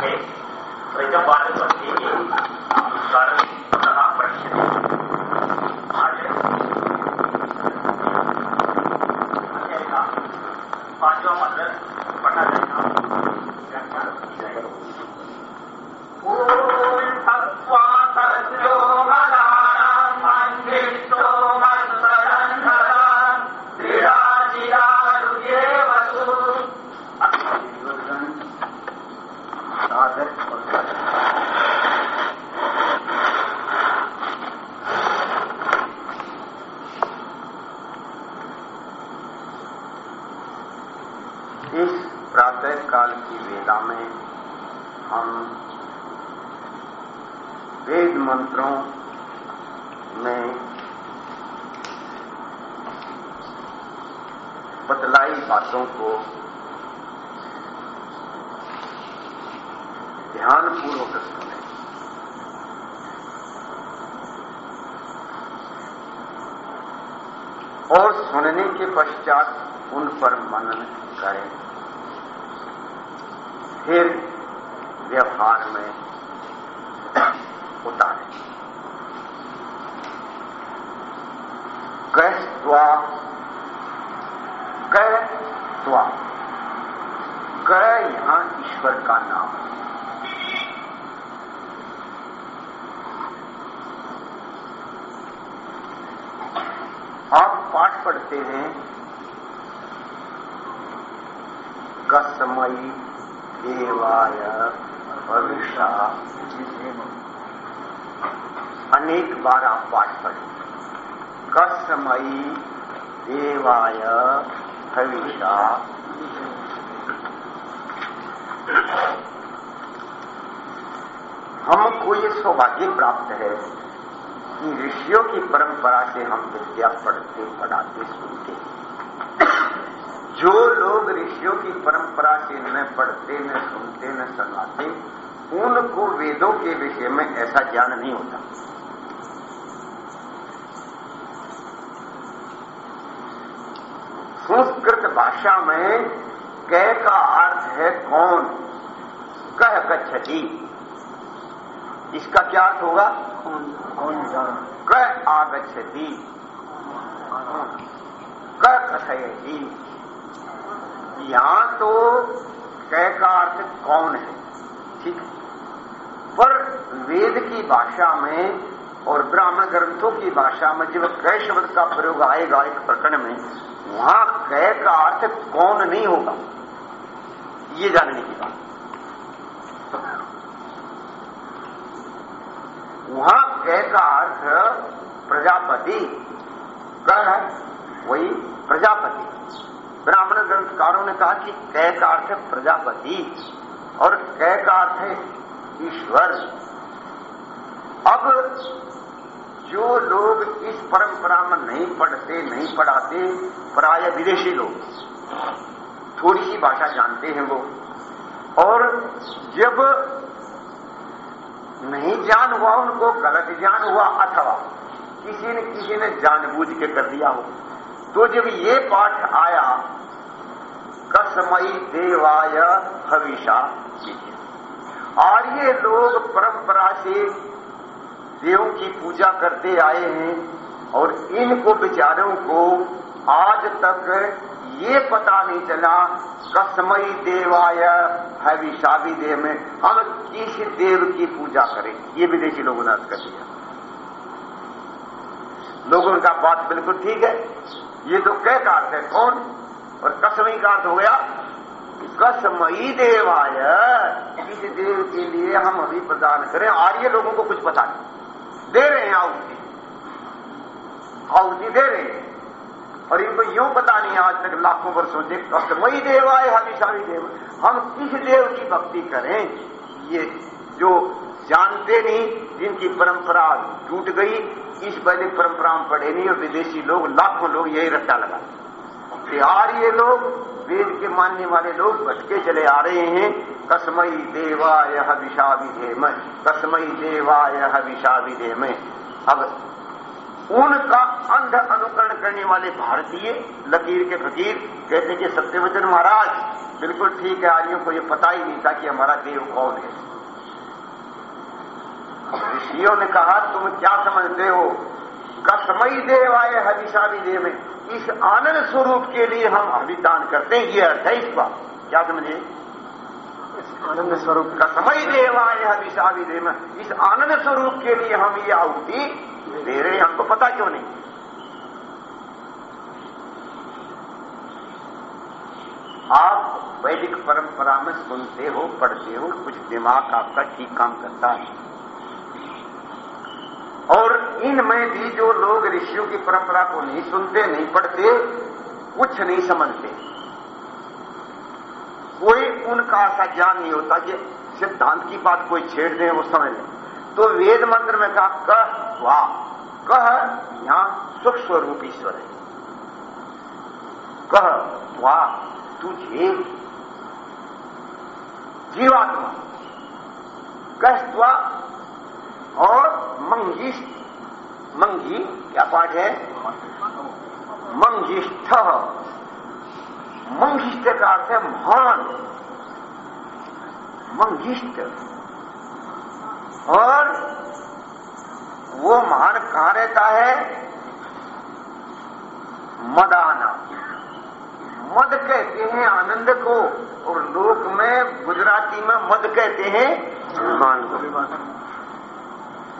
है प्रजवादपति कर पुनः पश्यते आज अध्याय का पांचवा मंत्र पढ़ा जाएगा व्याख्यान की जाएगी ॐ तत्त्वातस्यो मदानां मन्दिष्टो मत्सरन्धरः क्रीडाचिरारुये वसु साधक और साधक इस काल की वेदा में हम वेद मंत्रों में बतलाई बातों को ध्यानपूर्वक सुने। और सुनने के पश्चात उन पर मनन करें। फिर व्यवहार में उतारें। कह त्वा, कह यहाँ ईश्वर का नाम। है आप पाठ पढ़ते हैं कसमयी देवाय भविष्य अनेक बार आप पाठ पढ़े। कसमयी देवाय भविष्य हमको ये सौभाग्य प्राप्त है कि ऋषियों की परंपरा से हम विद्या पढ़ते, पढ़ाते, सुनते जो लोग ऋषियों की परंपरा से न पढ़ते न सुनते न सुनाते उनको वेदों के विषय में ऐसा ज्ञान नहीं होता। संस्कृत भाषा में कह का अर्थ है कौन? कह गच्छति। इसका क्या अर्थ होगा? कौन जान। क आगच्छति। क कथयति। यहाँ तो कह का अर्थ कौन है? ठीक पर वेद की भाषा में और ब्राह्मण ग्रंथों की भाषा में जब क शब्द का प्रयोग आएगा एक प्रकरण में, वहाँ कह का अर्थ कौन नहीं होगा? ये जानने की बात। वहाँ कह का अर्थ प्रजापति क है, वही प्रजापति। ब्राह्मण ग्रंथकारों ने कहा कि क का अर्थ है प्रजापति और क का अर्थ है ईश्वर। अब जो लोग इस परंपरा में नहीं पढ़ते, नहीं पढ़ाते, प्राय विदेशी लोग, थोड़ी सी भाषा जानते हैं वो। और जब नहीं ज्ञान हुआ, उनको गलत ज्ञान हुआ अथवा किसी ने किसी ने जानबूझ के कर दिया हो तो जब ये पाठ आया कसमई देवाय हविषा और ये लोग परंपरा से देवों की पूजा करते आए हैं और इनको बेचारों को आज तक ये पता नहीं चला कसमई देवाय हविषा भी देव में हम किस देव की पूजा करें? ये विदेशी लोगों ने कर दिया। लोगों का बात बिल्कुल ठीक है। ये तो कै का अर्थ है कौन? और कसमई का अर्थ हो गया कसमई देवाय, इस देव के लिए हम अभी प्रदान करें। आर्य लोगों को कुछ पता नहीं। दे रहे हैं आहुति। आहुति दे रहे हैं। और इनको यूँ पता नहीं आज तक, लाखों वर्षों से कसमई देवाय, हमेशा देव। हम किस देव की भक्ति करें? ये जो जानते नहीं, जिनकी परंपरा टूट गई इस वैदिक परंपरा में पढ़े नहीं, और विदेशी लोग, लाखों लोग यही रट्टा लगा। बिहार ये लोग, वेद के मानने वाले लोग भटके चले आ रहे हैं। कसमई देवाय हविषा विधे में कसमई देवाय हविषा विधे में अब उनका अंध अनुकरण करने वाले भारतीय, लकीर के फकीर, कहते कि सत्यवचन महाराज, बिल्कुल ठीक है, आर्यों को ये पता ही नहीं था कि हमारा देव कौन है। ऋषियों ने कहा तुम क्या समझते हो? कसमई देव आए हविषावी देव में। इस आनंद स्वरूप के लिए हम अभिदान करते हैं। ये अर्थ है इसका क्या समझे? आनंद स्वरूप कसमई देव आए हविषावी देव में। इस आनंद स्वरूप के लिए हम ये आहुति दे रहे हैं। हमको पता क्यों नहीं? आप वैदिक परंपरा में सुनते हो पढ़ते हो कुछ दिमाग आपका ठीक काम करता है। इनमें भी जो लोग ऋषियों की परंपरा को नहीं सुनते, नहीं पढ़ते, कुछ नहीं समझते। कोई उनका ऐसा ज्ञान नहीं होता कि सिद्धांत की बात कोई छेड़ दे, वो समझ ले। तो वेद मंत्र में कहा, कह, वाह, कह, यहाँ सुख स्वरूप ईश्वर है। कह, वाह तुझे जीवात्मा, कह और मंगी मंगी, क्या पाठ है? मंगिष्ठ। मंगिष्ठ का अर्थ है महान। मंगिष्ठ। और वो महान कहाँ रहता है? मदाना। मद कहते हैं आनंद को, और लोक में, गुजराती में मद कहते हैं मान को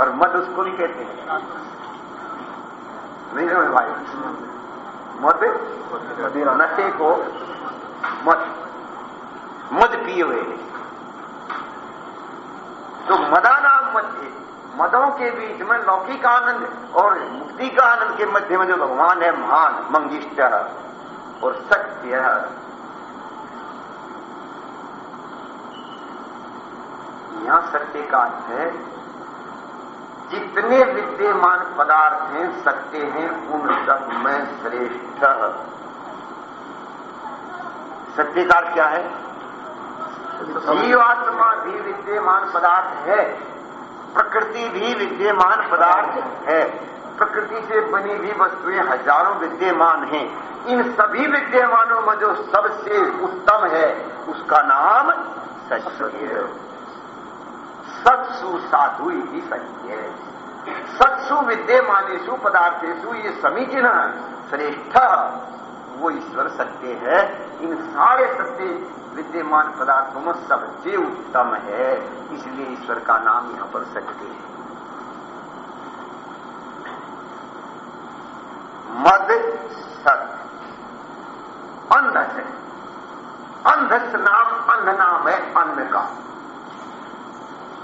और मद उसको भी कहते। हैं नहीं समझ भाई। मद नशे को मद मद पिए हुए तो मदा नाम मध्य, मदों के बीच में लौकिक आनंद और मुक्ति का आनंद के मध्य में जो भगवान है, महान मंगिष्ठ और सत्य। यहाँ सत्य का अर्थ है जितने विद्यमान पदार्थ हैं सत्य हैं, उन सब में श्रेष्ठ। सत्य का क्या है? जीवात्मा भी विद्यमान पदार्थ है, प्रकृति भी विद्यमान पदार्थ है। प्रकृति से बनी हुई वस्तुएँ हज़ारों विद्यमान हैं। इन सभी विद्यमानों में जो सबसे उत्तम है, उसका नाम सत्य सत्सु साधु ही सत्य है सत्सु विद्यमानेशु पदार्थेशु ये समीचीन, श्रेष्ठ, वो ईश्वर सत्य है। इन सारे सत्य विद्यमान पदार्थों में सबसे उत्तम है। इसलिए ईश्वर का नाम यहाँ पर सत्य है। मद सत। अंध है। अंधस नाम, अंध नाम है अन्न का।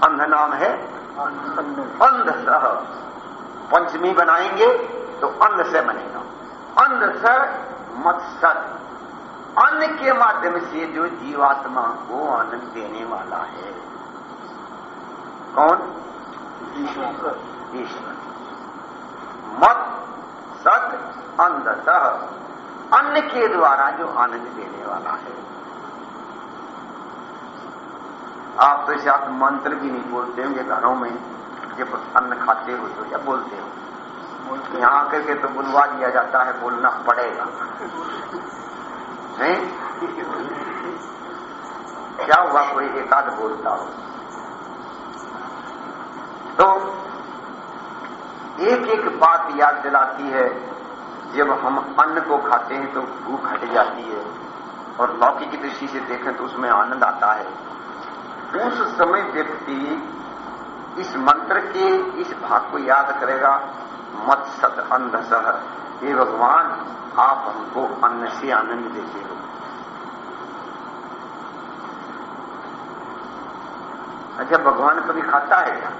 अंध नाम है। अंध सह। पंचमी बनाएँगे तो अंध से बनेगा। अंध सर मत्सर अन्न के माध्यम से जो जीवात्मा को आनंद देने वाला है। कौन? ईश्वर। मत सत अंधतः अन्न के द्वारा जो आनंद देने वाला है। आप तो इसे आप मंत्र भी नहीं बोलते होंगे घरों में जब अन्न खाते हो तो या बोलते हो? यहाँ आकर के तो बुलवा दिया जाता है बोलना पड़ेगा। नहीं क्या हुआ कोई एकाध बोलता हो? तो एक एक बात याद दिलाती है जब हम अन्न को खाते हैं तो भूख हट जाती है और लौकी की दृष्टि से देखें तो उसमें आनंद आता है। उस समय व्यक्ति इस मंत्र के इस भाग को याद करेगा मत सत अंध सह हे भगवान, आप हमको अन्न से आनंद देते हो। अच्छा भगवान कभी खाता है? क्या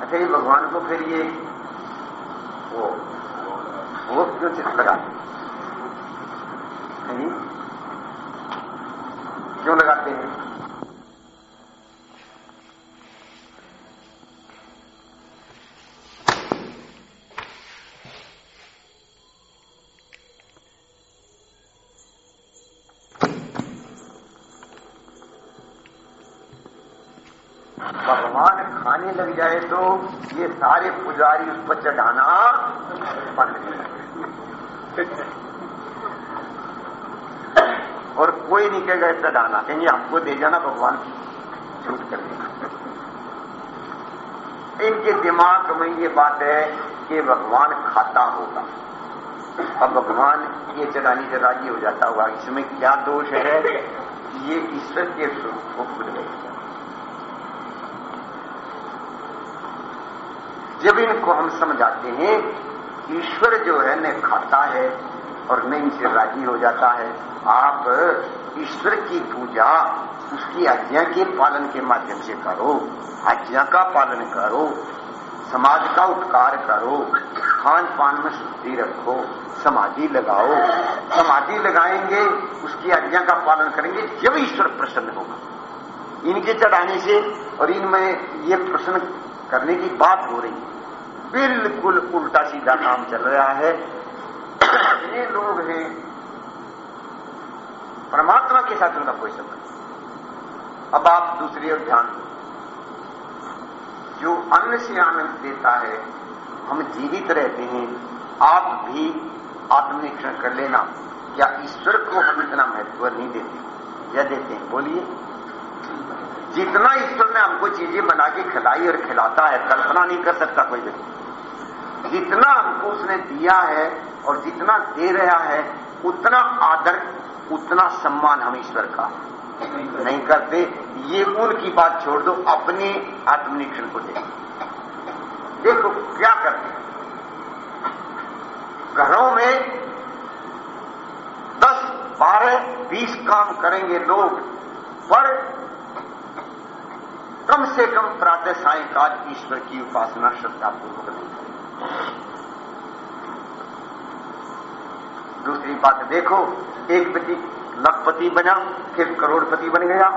अच्छा ये भगवान को फिर ये वो वो क्यों चित्र लगा नहीं क्यों लगाते हैं भगवान खाने लग जाए तो ये सारे पुजारी उस पर चढ़ाना बंद नहीं लगे कोई नहीं कहेगा चढ़ाना कहेंगे हमको दे जाना, भगवान छूट कर देना इनके दिमाग में ये बात है कि भगवान खाता होगा। अब भगवान ये चढ़ाने से राज़ी हो जाता होगा। इसमें क्या दोष है? ये ईश्वर के स्वरूप को भूल गए जब इनको हम समझाते हैं, ईश्वर जो है, न खाता है और न इनसे राज़ी हो जाता है। आप ईश्वर की पूजा उसकी आज्ञा के पालन के माध्यम से करो, आज्ञा का पालन करो, समाज का उपकार करो खान पान में शुद्धि रखो, समाधि लगाओ। समाधि लगाएँगे, उसकी आज्ञा का पालन करेंगे, जब ईश्वर प्रसन्न होगा। इनके चढ़ाने से और इनमें ये प्रसन्न करने की बात हो रही। है बिल्कुल उल्टा सीधा काम चल रहा है। ये लोग हैं। परमात्मा के साथ उनका कोई संबंध अब आप दूसरी ओर ध्यान दो। जो अन्न से आनंद देता है, हम जीवित रहते हैं, आप भी आत्मनिरीक्षण कर लेना। क्या ईश्वर को हम इतना महत्व नहीं देते? या देते हैं? बोलिए। जितना ईश्वर ने हमको चीज़ें बना के खिलाई और खिलाता है, कल्पना नहीं कर सकता कोई व्यक्ति। जितना हमको उसने दिया है और जितना दे रहा है, उतना आदर, उतना सम्मान हम ईश्वर का। नहीं करते, ये उनकी बात छोड़ दो, अपने आत्मनिरीक्षण को देखो। देखो क्या करते घरों में दस, बारह, बीस काम करेंगे लोग, पर कम से कम प्रातः सायकाल ईश्वर की उपासना श्रद्धापूर्वक नहीं करें दूसरी बात देखो, एक व्यक्ति लखपति बना, फिर करोड़पति बन गया।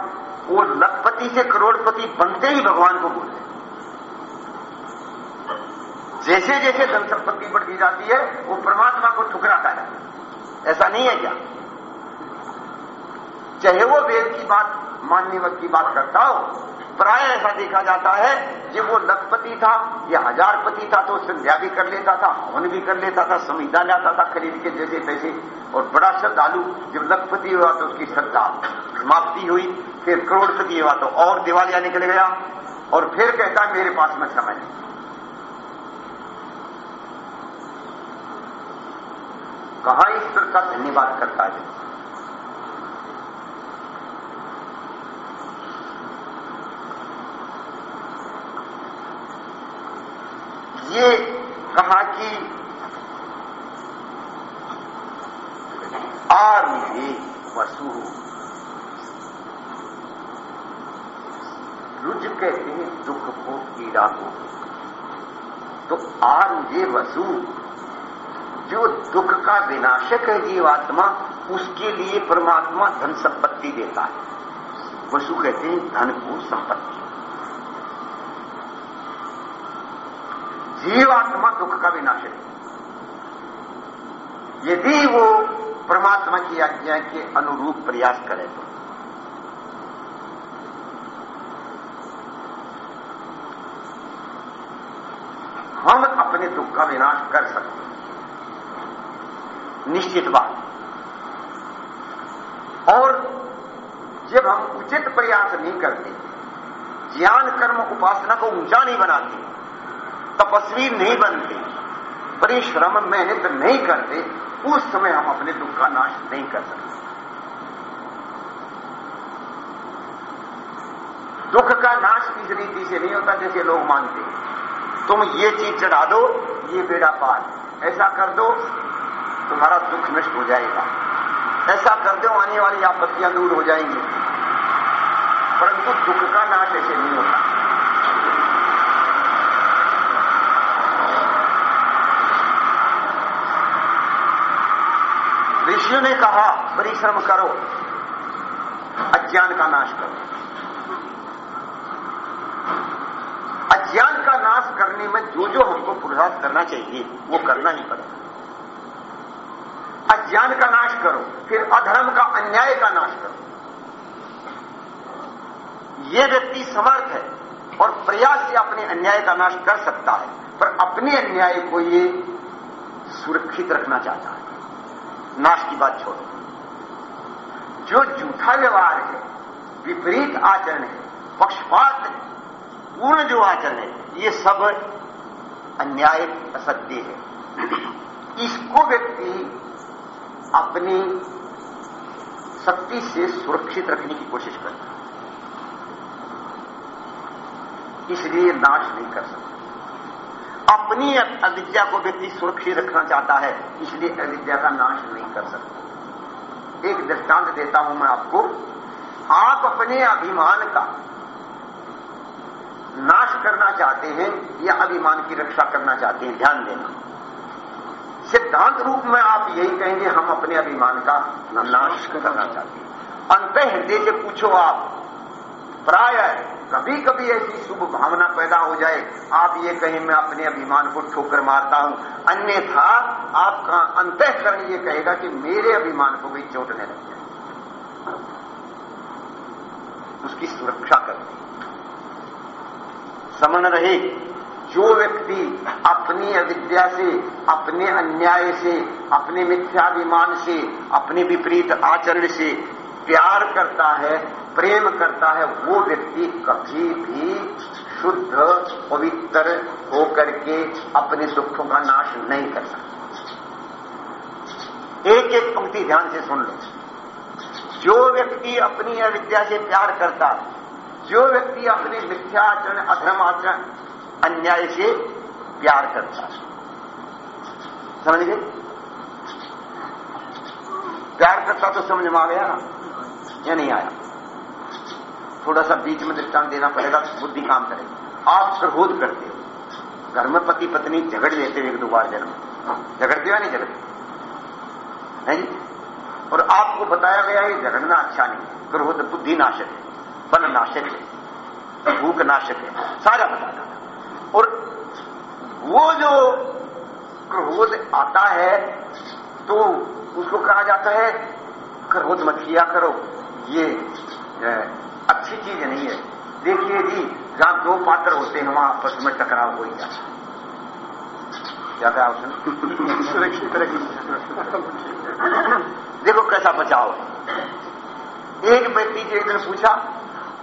वो लखपति से करोड़पति बनते ही भगवान को भूल जैसे जैसे धन संपत्ति बढ़ती जाती है, वो परमात्मा को ठुकराता है। ऐसा नहीं है क्या? चाहे वो वेद की बात मानने वक्त की बात करता हूँ। प्राय ऐसा देखा जाता है, जब वो लखपति था या हजारपति था तो संध्या भी कर लेता था हवन भी कर लेता था संविधा लाता था, खरीद के जैसे तैसे और बड़ा श्रद्धालु जब लखपति हुआ तो उसकी श्रद्धा समाप्ति हुई। फिर करोड़पति हुआ तो और दिवालिया निकल गया। और फिर कहता है, मेरे पास में समय। नहीं कहा ईश्वर का धन्यवाद करता है? ये कहा कि आरुहे वसु। रुज कहते हैं दुख को, पीड़ा को। तो आरुहे वसु, जो दुख का विनाशक है जीवात्मा, उसके लिए परमात्मा धन संपत्ति देता है। वसु कहते हैं धन को संपत्ति। जीवात्मा दुख का विनाश है। यदि वो परमात्मा की आज्ञा के अनुरूप प्रयास करे तो। हम अपने दुख का विनाश कर सकते हैं। निश्चित बात। और जब हम उचित प्रयास नहीं करते, ज्ञान कर्म उपासना को ऊँचा नहीं बनाते तपस्वी नहीं बनते परिश्रम मेहनत नहीं करते, उस समय हम अपने दुख का नाश नहीं कर सकते। दुख का नाश इस रीति से नहीं होता जैसे लोग मानते तुम ये चीज़ चढ़ा दो, ये बेड़ा पार। ऐसा कर दो, तुम्हारा दुख नष्ट हो जाएगा। ऐसा कर दो, आने वाली आपत्तियाँ दूर हो जाएँगी। परंतु दुख का नाश ऐसे नहीं होता। ऋषियों ने कहा, परिश्रम करो, अज्ञान का नाश करो। अज्ञान का नाश करने में जो जो हमको पुरुषार्थ करना चाहिए, वो करना ही पड़ेगा। अज्ञान का नाश करो, फिर अधर्म का, अन्याय का नाश करो। ये व्यक्ति समर्थ है और प्रयास से अपने अन्याय का नाश कर सकता है, पर अपने अन्याय को ये सुरक्षित रखना चाहता है। की बात छोड़ो। जो झूठा व्यवहार है, विपरीत आचरण है, पक्षपात पूर्ण जो आचरण है, ये सब अन्याय, असत्य है। इसको व्यक्ति अपनी शक्ति से सुरक्षित रखने की कोशिश करता है। इसलिए नाश नहीं कर सकता। अपनी अविद्या को व्यक्ति सुरक्षित रखना चाहता है, इसलिए अविद्या का नाश नहीं कर सकता। एक दृष्टांत देता हूँ मैं आपको। आप अपने अभिमान का नाश करना चाहते हैं, या अभिमान की रक्षा करना चाहते हैं, ध्यान देना। सिद्धांत रूप में आप यही कहेंगे, हम अपने अभिमान का नाश करना चाहते हैं। अंत हृदय से पूछो आप, प्राय कभी कभी ऐसी शुभ भावना पैदा हो जाए। आप ये कहें, मैं अपने अभिमान को ठोकर मारता हूँ। अन्यथा आपका अंतकरण ये कहेगा कि मेरे अभिमान को भी चोटने लग जाए। उसकी सुरक्षा करते समन रहे, जो व्यक्ति अपनी अविद्या से, अपने अन्याय से, अपने मिथ्याभिमान से, अपने विपरीत आचरण से प्यार करता है, प्रेम करता है, वो व्यक्ति कभी भी शुद्ध, पवित्र होकर के अपने दुखों का नाश नहीं कर सकता। एक एक पंक्ति ध्यान से सुन लो। जो व्यक्ति अपनी अविद्या से प्यार करता, जो व्यक्ति अपने मिथ्याचरण अधर्म आचरण अन्याय से प्यार करता। समझ गए? प्यार करता तो समझ में आ गया ना? या नहीं आया थोड़ा सा बीच में दृष्टांत देना पड़ेगा, बुद्धि काम करेगी। आप क्रोध करते हो। घर में पति पत्नी झगड़ लेते एक दो बार जन्म। झगड़ते या नहीं झगड़ते? नहीं और आपको बताया गया ये झगड़ना अच्छा नहीं क्रोध बुद्धि नाशक है बन नाशक है, भूख नाशक है, सारा बताया और वो जो क्रोध आता है तो उसको कहा जाता है क्रोध मत किया करो। ये अच्छी चीज़ नहीं है। देखिए जी, जहाँ दो पात्र होते हैं, वहाँ आपस में टकराव हो ही जाता सुरक्षित देखो कैसा बचाव एक व्यक्ति से एक दिन पूछा,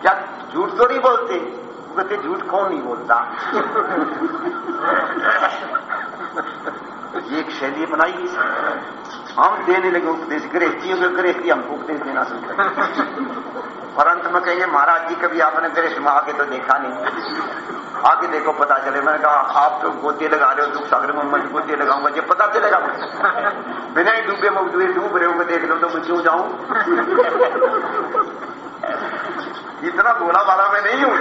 क्या झूठ तो नहीं बोलते कहते, झूठ कौन नहीं बोलता? ये एक शैली बनाई हम देने लगे उपदेश गृहस्थियों के गृहस्थी हमको उपदेश देना शुरू कर और अंत में कहेंगे महाराज जी कभी आपने गृहस्थ में आके तो देखा नहीं? आगे देखो पता चले। मैंने कहा आप तो गोते लगा रहे हो दुख सागर में मैं गोते लगाऊँगा ये पता चलेगा बिना ही डूबे मैं डूब रहे हो देख लो तो मैं क्यों जाऊँ? इतना बोला वाला मैं नहीं हूँ।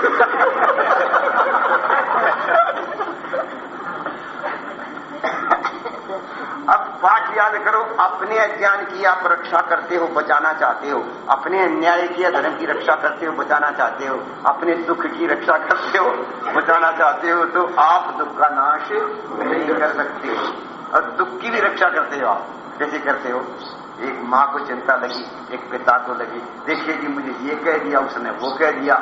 अब पाठ याद करो, अपने अज्ञान की आप रक्षा करते हो, बचाना चाहते हो। अपने अन्याय की धर्म की रक्षा करते हो, बचाना चाहते हो। अपने सुख की रक्षा करते हो, बचाना चाहते हो तो आप दुख का नाश नहीं कर सकते। हो और दुख की भी रक्षा करते हो आप। कैसे करते हो? एक माँ को चिंता लगी, एक पिता को लगी। देखिए जी मुझे ये कह दिया, उसने वो कह दिया।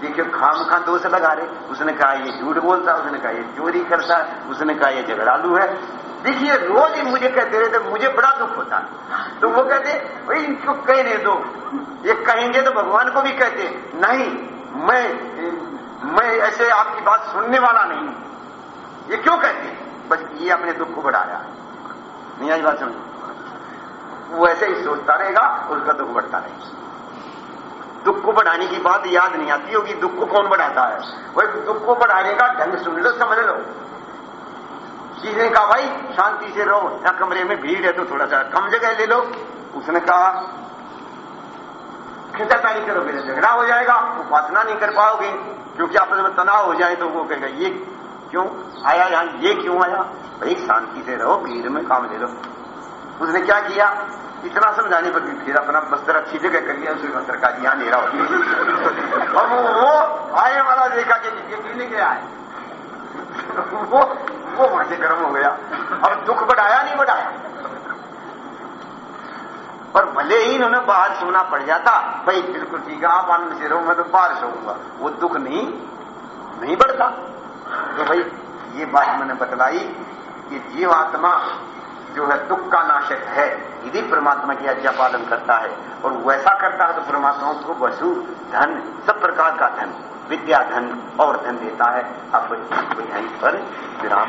देखिए, खाम खां दोष लगा रहे। उसने कहा, ये झूठ बोलता उसने कहा, ये चोरी करता उसने कहा, ये झगड़ालू है। देखिए, रोज ही मुझे कहते रहते मुझे बड़ा दुख होता तो वो कहते भाई इनको कहने दो। ये कहेंगे तो भगवान को भी कहते नहीं, मैं मैं ऐसे आपकी बात सुनने वाला नहीं ये क्यों कहते बस ये अपने दुख को बढ़ा रहा नहीं, आज बात वो ऐसे ही सोचता रहेगा, उसका दुख बढ़ता रहेगा। दुख को बढ़ाने की बात याद नहीं आती होगी, दुख को कौन बढ़ाता है? वही दुख को बढ़ाने का ढंग सुन लो, समझ लो। किसी ने कहा भाई शांति से रहो। या कमरे में भीड़ है तो थोड़ा सा कम जगह ले लो। उसने कहा खिंचातानी करो मेरे झगड़ा हो जाएगा उपासना नहीं कर पाओगे। क्योंकि आपस में तनाव हो जाए तो वो कहेगा ये क्यों आया यहाँ? ये क्यों आया? भाई शांति से रहो भीड़ में काम ले लो। उसने क्या किया? इतना समझाने पर भी फिर अपना बस्तर अच्छी जगह कर लिया उसने बस्तर का यहाँ नेरा हो और वो, वो आए वाला देखा कि ये पीने के आए वो वो वहाँ से गर्म हो गया अब दुख बढ़ाया नहीं बढ़ाया। पर भले ही इन्होंने बाहर सोना पड़ जाता, भाई बिल्कुल ठीक है, आप आनंद से रहो, मैं तो बाहर सोऊँगा। वो दुख नहीं नहीं बढ़ता। तो भाई, ये बात मैंने बतलाई कि जीवात्मा जो है दुख का नाशक है, यदि परमात्मा की आज्ञा पालन करता है, और वैसा करता है तो परमात्मा उसको वसु, धन, सब प्रकार का धन, विद्या धन और धन देता है। अब यहीं पर? विराम।